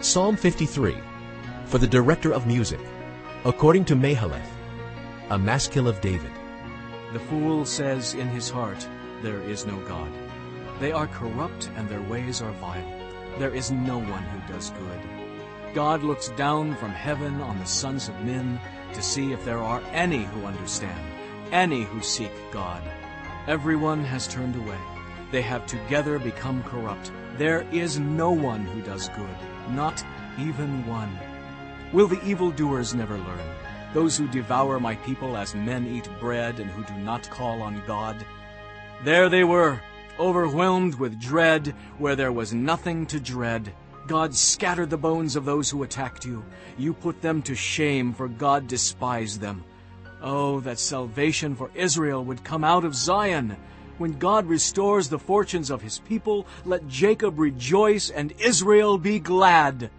Psalm 53 For the director of music, according to Mahalath, a maskil of David. The fool says in his heart, There is no God. They are corrupt and their ways are vile. There is no one who does good. God looks down from heaven on the sons of men to see if there are any who understand, any who seek God. Everyone has turned away. They have together become corrupt. There is no one who does good, not even one. Will the evildoers never learn? Those who devour my people as men eat bread and who do not call on God? There they were, overwhelmed with dread where there was nothing to dread. God scattered the bones of those who attacked you. You put them to shame, for God despised them. Oh, that salvation for Israel would come out of Zion! When God restores the fortunes of his people, let Jacob rejoice and Israel be glad.